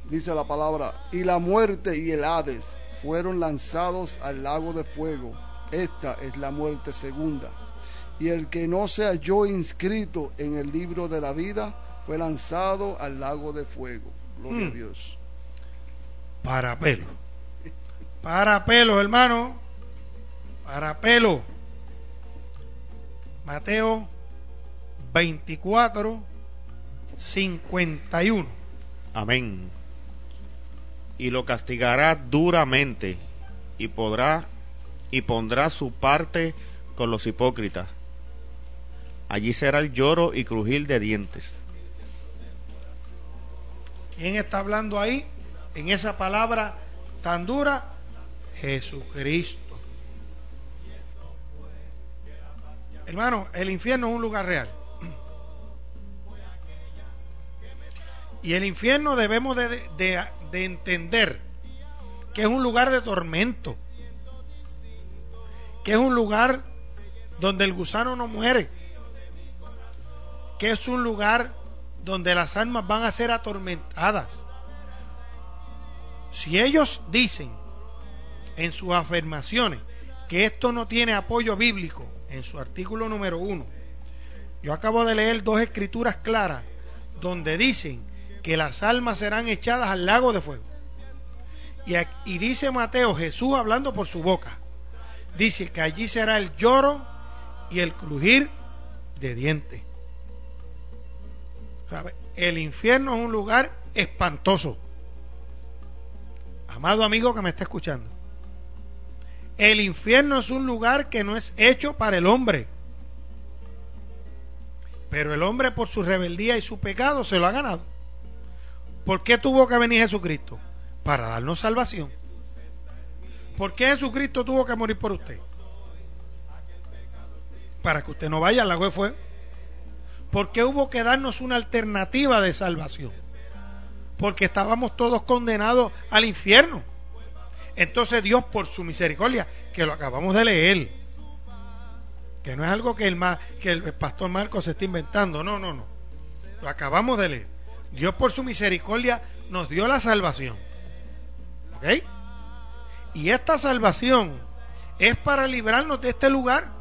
Dice la palabra, y la muerte y el Hades fueron lanzados al lago de fuego. Esta es la muerte segunda. Y el que no se halló inscrito en el libro de la vida fue lanzado al lago de fuego. Gloria a hmm. Dios.
Para pelo. Para pelo, hermano. Para pelo. Mateo 24, 51.
Amén. Y lo castigará duramente y podrá y pondrá su parte con los hipócritas. Allí será el lloro y crujir de dientes.
¿Quién está hablando ahí? En esa palabra tan dura, Jesucristo. Hermano, el infierno es un lugar real. Y el infierno debemos de, entender que es un lugar de tormento, que es un lugar donde el gusano no muere, que es un lugar donde las almas van a ser atormentadas. Si ellos dicen en sus afirmaciones que esto no tiene apoyo bíblico, en su artículo número uno, yo acabo de leer dos escrituras claras donde dicen que las almas serán echadas al lago de fuego. Y, dice Mateo, Jesús hablando por su boca, dice que allí será el lloro y el crujir de dientes. El infierno es un lugar espantoso. Amado amigo que me está escuchando. El infierno es un lugar que no es hecho para el hombre. Pero el hombre por su rebeldía y su pecado se lo ha ganado. ¿Por qué tuvo que venir Jesucristo? Para darnos salvación. ¿Por qué Jesucristo tuvo que morir por usted? Para que usted no vaya al lago de fuego. ¿Por qué hubo que darnos una alternativa de salvación? Porque estábamos todos condenados al infierno. Entonces Dios, por su misericordia, que lo acabamos de leer, Que no es algo que el, que el pastor Marcos se está inventando, no, no, no. Lo acabamos de leer. Dios por su misericordia nos dio la salvación. ¿Ok? Y esta salvación es para librarnos de este lugar.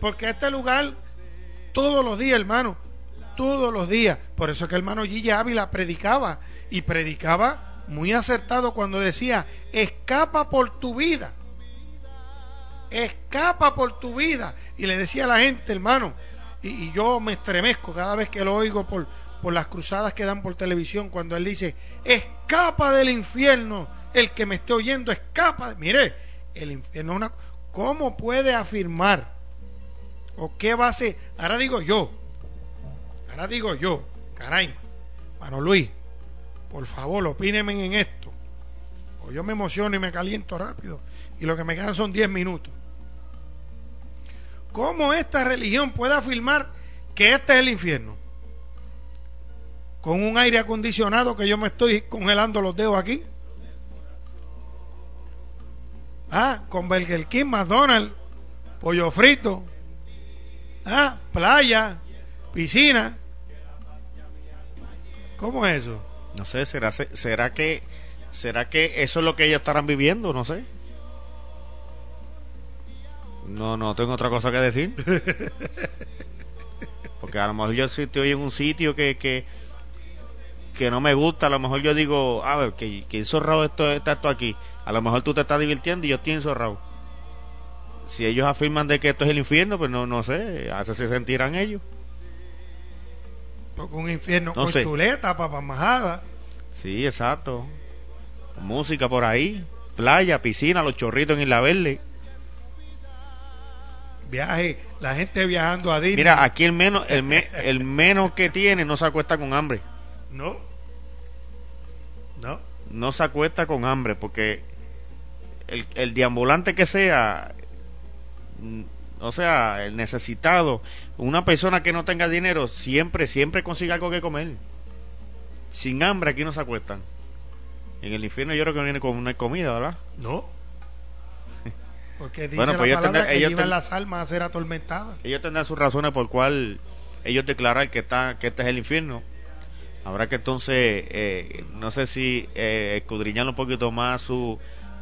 Porque este lugar, todos los días, hermano, todos los días. Por eso es que el hermano Gilla Ávila predicaba y predicaba muy acertado cuando decía, escapa por tu vida. Escapa por tu vida. Y le decía a la gente, hermano, y, yo me estremezco cada vez que lo oigo por, por las cruzadas que dan por televisión, cuando él dice, escapa del infierno, el que me esté oyendo, escapa. Mire, el infierno una... ¿Cómo puede afirmar? ¿O qué base? Ahora digo yo, ahora digo yo, caray, mano Luis, por favor, opínenme en esto. O yo me emociono y me caliento rápido. Y lo que me quedan son 10 minutos. ¿Cómo esta religión puede afirmar que este es el infierno? Con un aire acondicionado que yo me estoy congelando los dedos aquí. Ah, con Burger King, McDonald's, pollo frito. Ah, playa, piscina. ¿Cómo es eso?
No sé, será será que será que eso es lo que ellos estarán viviendo, no sé. No, no tengo otra cosa que decir. Porque a lo mejor yo si estoy en un sitio que, que, que no me gusta, a lo mejor yo digo, a ver, que, que zorrado esto, está esto aquí. A lo mejor tú te estás divirtiendo y yo estoy enzorrado. Si ellos afirman de que esto es el infierno, pues no, no sé, así se sentirán ellos.
Porque un infierno con chuleta, majada.
Sí, exacto. Música por ahí, playa, piscina, los chorritos en Isla Verde
viaje, la gente viajando a Disney.
Mira, aquí el menos, el, el menos que tiene no se acuesta con hambre.
No. No.
No se acuesta con hambre porque el, el deambulante que sea, mm, o sea, el necesitado, una persona que no tenga dinero, siempre, siempre consigue algo que comer. Sin hambre aquí no se acuestan. En el infierno yo creo que no viene con una comida, ¿verdad?
No. Porque dice bueno, pues la palabra que ellos las almas a ser atormentadas.
Ellos tendrán sus razones por cual ellos declaran que está que este es el infierno. Habrá que entonces, eh, no sé si eh, escudriñar un poquito más su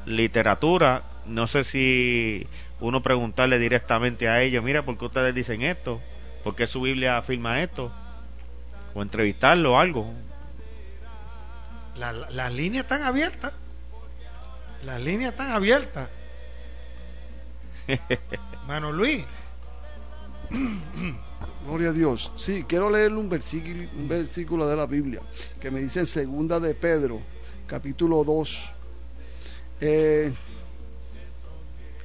literatura, no sé si uno preguntarle directamente a ellos, mira, ¿por qué ustedes dicen esto? ¿Por qué su Biblia afirma esto? O entrevistarlo o algo.
las líneas están abiertas. Las líneas están abiertas. Mano Luis.
Gloria a Dios. Sí, quiero leerle un versículo, de la Biblia que me dice en segunda de Pedro, capítulo 2. Eh,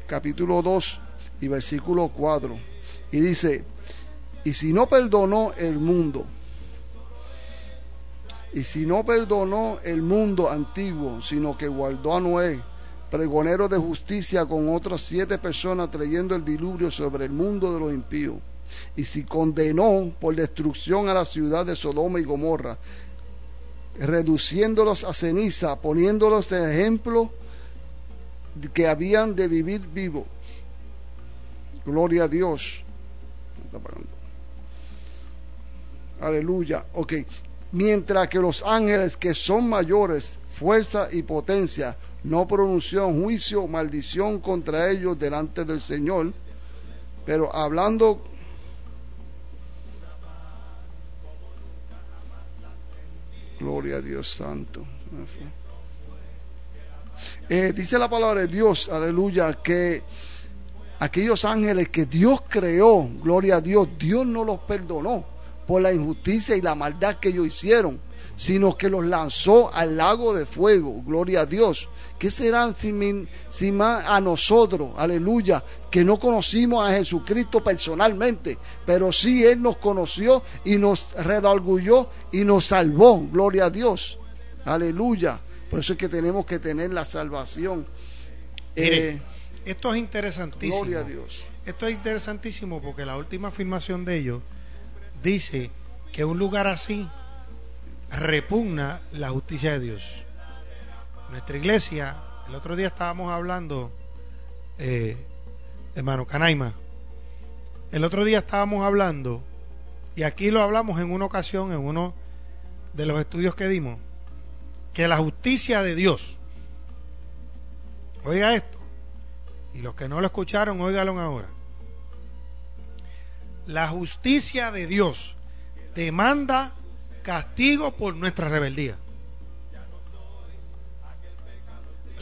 capítulo 2 y versículo 4. Y dice, y si no perdonó el mundo, y si no perdonó el mundo antiguo, sino que guardó a Noé, pregonero de justicia con otras siete personas trayendo el diluvio sobre el mundo de los impíos. Y si condenó por destrucción a la ciudad de Sodoma y Gomorra, reduciéndolos a ceniza, poniéndolos en ejemplo que habían de vivir vivo. Gloria a Dios. Aleluya. Ok. Mientras que los ángeles que son mayores, fuerza y potencia, no pronunció juicio maldición contra ellos delante del Señor, pero hablando Gloria a Dios Santo. Eh, dice la palabra de Dios, aleluya, que aquellos ángeles que Dios creó, gloria a Dios, Dios no los perdonó por la injusticia y la maldad que ellos hicieron, sino que los lanzó al lago de fuego, gloria a Dios. ¿Qué serán si, más a nosotros, aleluya, que no conocimos a Jesucristo personalmente, pero sí Él nos conoció y nos redalgulló y nos salvó, gloria a Dios, aleluya. Por eso es que tenemos que tener la salvación.
Eh, esto es interesantísimo.
Gloria a Dios.
Esto es interesantísimo porque la última afirmación de ellos dice que un lugar así repugna la justicia de Dios nuestra iglesia, el otro día estábamos hablando, eh, hermano Canaima, el otro día estábamos hablando, y aquí lo hablamos en una ocasión, en uno de los estudios que dimos, que la justicia de Dios, oiga esto, y los que no lo escucharon, óigalo ahora. La justicia de Dios demanda castigo por nuestra rebeldía.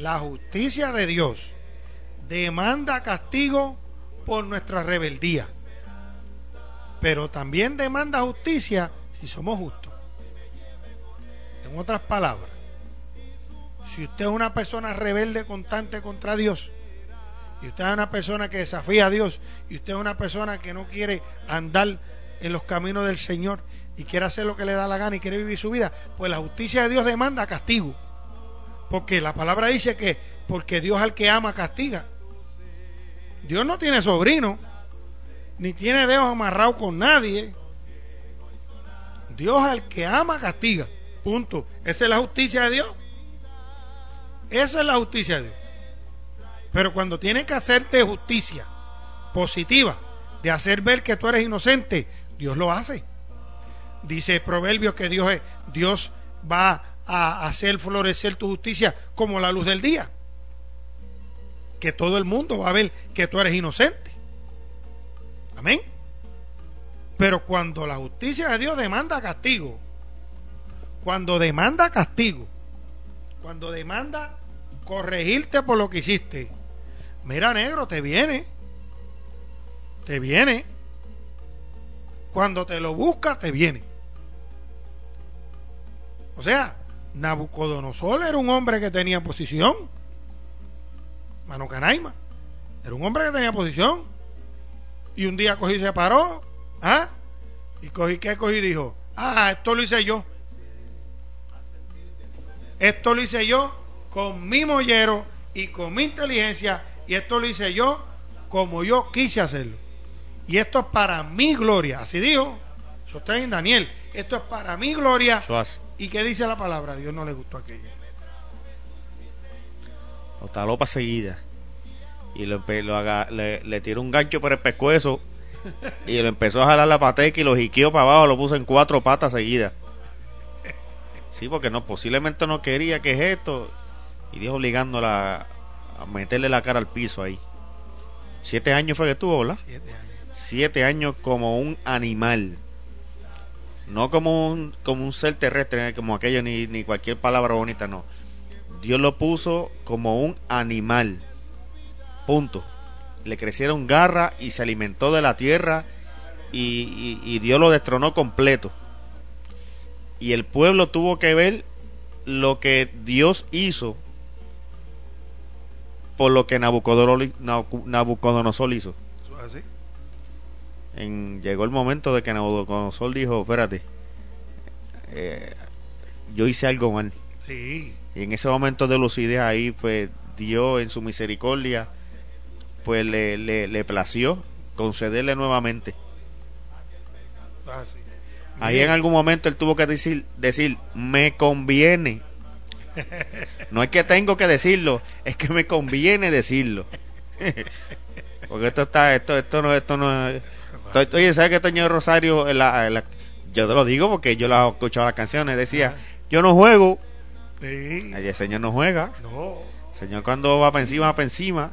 La justicia de Dios demanda castigo por nuestra rebeldía. Pero también demanda justicia si somos justos. En otras palabras, si usted es una persona rebelde constante contra Dios, y usted es una persona que desafía a Dios, y usted es una persona que no quiere andar en los caminos del Señor y quiere hacer lo que le da la gana y quiere vivir su vida, pues la justicia de Dios demanda castigo. Porque la palabra dice que porque Dios al que ama castiga. Dios no tiene sobrino, ni tiene dedos amarrados con nadie. Dios al que ama castiga. Punto. Esa es la justicia de Dios. Esa es la justicia de Dios. Pero cuando tiene que hacerte justicia positiva, de hacer ver que tú eres inocente, Dios lo hace. Dice Proverbios que Dios, Dios va a hacer florecer tu justicia como la luz del día. Que todo el mundo va a ver que tú eres inocente. Amén. Pero cuando la justicia de Dios demanda castigo, cuando demanda castigo, cuando demanda corregirte por lo que hiciste, mira negro, te viene, te viene. Cuando te lo busca, te viene. O sea, Nabucodonosor era un hombre que tenía posición. Mano Canaima. Era un hombre que tenía posición. Y un día cogí y se paró. ¿Ah? Y cogí, ¿qué cogí? Dijo, ah, esto lo hice yo. Esto lo hice yo con mi mollero y con mi inteligencia. Y esto lo hice yo como yo quise hacerlo. Y esto es para mi gloria. Así dijo. Eso está en Daniel. Esto es para mi gloria. ¿Y qué dice la palabra? Dios no le gustó aquello.
Lo taló para seguida. Y lo, le, le, tiró un gancho por el pescuezo. y lo empezó a jalar la pateca y lo jiqueó para abajo. Lo puso en cuatro patas seguidas. Sí, porque no, posiblemente no quería que es esto. Y dijo obligándola a meterle la cara al piso ahí. Siete años fue que estuvo, ¿verdad?
Siete años.
Siete años como un animal no como un, como un ser terrestre, como aquello, ni, ni cualquier palabra bonita, no. Dios lo puso como un animal. Punto. Le crecieron garras y se alimentó de la tierra y, y, Dios lo destronó completo. Y el pueblo tuvo que ver lo que Dios hizo por lo que Nabucodonosor hizo llegó el momento de que Nabucodonosor dijo, espérate, eh, yo hice algo mal.
Y
en ese momento de lucidez ahí, pues Dios en su misericordia, pues le, le, plació concederle nuevamente.
Ah,
ahí en algún momento él tuvo que decir, decir, me conviene. No es que tengo que decirlo, es que me conviene decirlo. Porque esto está, esto, esto no, esto no Oye, ¿sabes que Toño Rosario, yo te lo digo porque yo la he escuchado las canciones, decía, yo no juego. Sí. el Señor no juega.
No.
El Señor cuando va para encima, va para encima.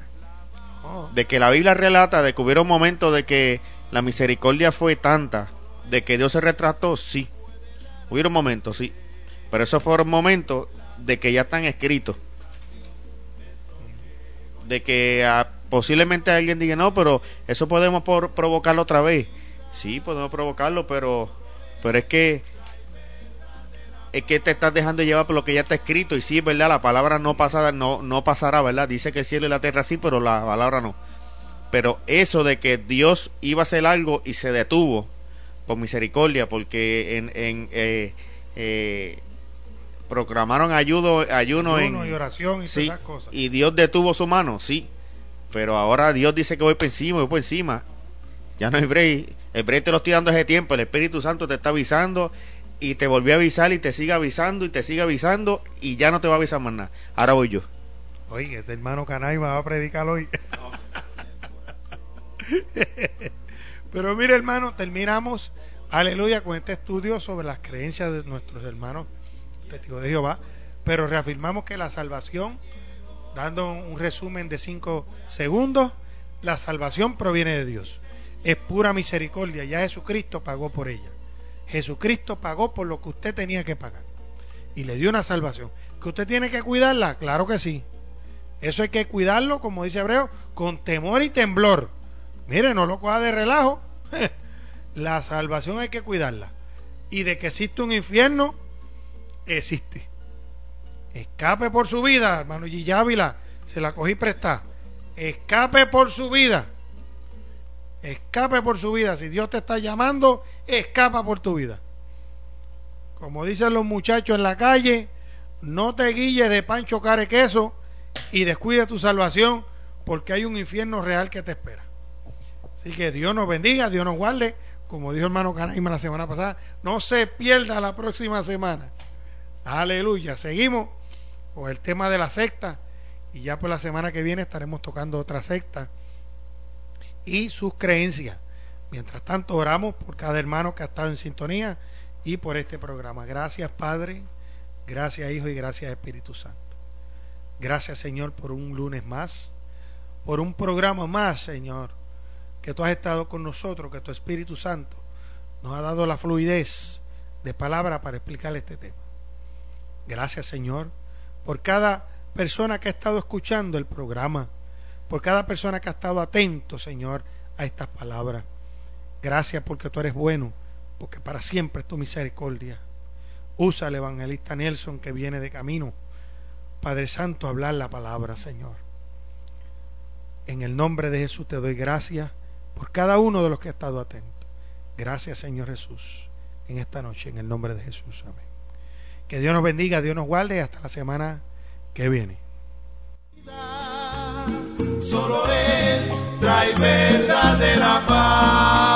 De que la Biblia relata de que hubiera un momento de que la misericordia fue tanta, de que Dios se retrató, sí. Hubiera un momento, sí. Pero eso fue un momento de que ya están escritos. De que a, posiblemente alguien diga, no, pero eso podemos provocarlo otra vez. Sí, podemos provocarlo, pero, pero es que es que te estás dejando llevar por lo que ya está escrito y sí, verdad, la palabra no pasará, no, no pasará, ¿verdad? Dice que el cielo y la tierra sí, pero la palabra no. Pero eso de que Dios iba a hacer algo y se detuvo por misericordia, porque en, en eh, eh, proclamaron ayuno, ayuno, en,
y oración y
sí, cosas. Y Dios detuvo su mano, sí, pero ahora Dios dice que voy por encima, voy por encima. Ya no hay break. El break te lo estoy dando ese tiempo. El Espíritu Santo te está avisando y te volvió a avisar y te sigue avisando y te sigue avisando y ya no te va a avisar más nada. Ahora voy yo.
Oye, este hermano Canay va a predicar hoy. Pero mire hermano, terminamos, aleluya, con este estudio sobre las creencias de nuestros hermanos testigos de Jehová, pero reafirmamos que la salvación, dando un resumen de cinco segundos, la salvación proviene de Dios. Es pura misericordia, ya Jesucristo pagó por ella. Jesucristo pagó por lo que usted tenía que pagar y le dio una salvación. ¿Que usted tiene que cuidarla? Claro que sí. Eso hay que cuidarlo, como dice Hebreo, con temor y temblor. Mire, no lo coja de relajo. la salvación hay que cuidarla. Y de que existe un infierno, existe. Escape por su vida, hermano Gigi Ávila, se la cogí prestada. Escape por su vida. Escape por su vida. Si Dios te está llamando, escapa por tu vida. Como dicen los muchachos en la calle, no te guilles de Pancho Care Queso y descuida tu salvación porque hay un infierno real que te espera. Así que Dios nos bendiga, Dios nos guarde. Como dijo hermano Canaima la semana pasada, no se pierda la próxima semana. Aleluya. Seguimos con el tema de la secta y ya por la semana que viene estaremos tocando otra secta y sus creencias. Mientras tanto, oramos por cada hermano que ha estado en sintonía y por este programa. Gracias, Padre. Gracias, Hijo, y gracias, Espíritu Santo. Gracias, Señor, por un lunes más, por un programa más, Señor, que tú has estado con nosotros, que tu Espíritu Santo nos ha dado la fluidez de palabra para explicar este tema. Gracias, Señor, por cada persona que ha estado escuchando el programa, por cada persona que ha estado atento, Señor, a estas palabras. Gracias porque tú eres bueno, porque para siempre es tu misericordia. Usa al evangelista Nelson que viene de camino, Padre Santo, hablar la palabra, Señor. En el nombre de Jesús te doy gracias por cada uno de los que ha estado atento. Gracias, Señor Jesús, en esta noche, en el nombre de Jesús. Amén. Que Dios nos bendiga, Dios nos guarde y hasta la semana que viene.
Solo Él trae paz.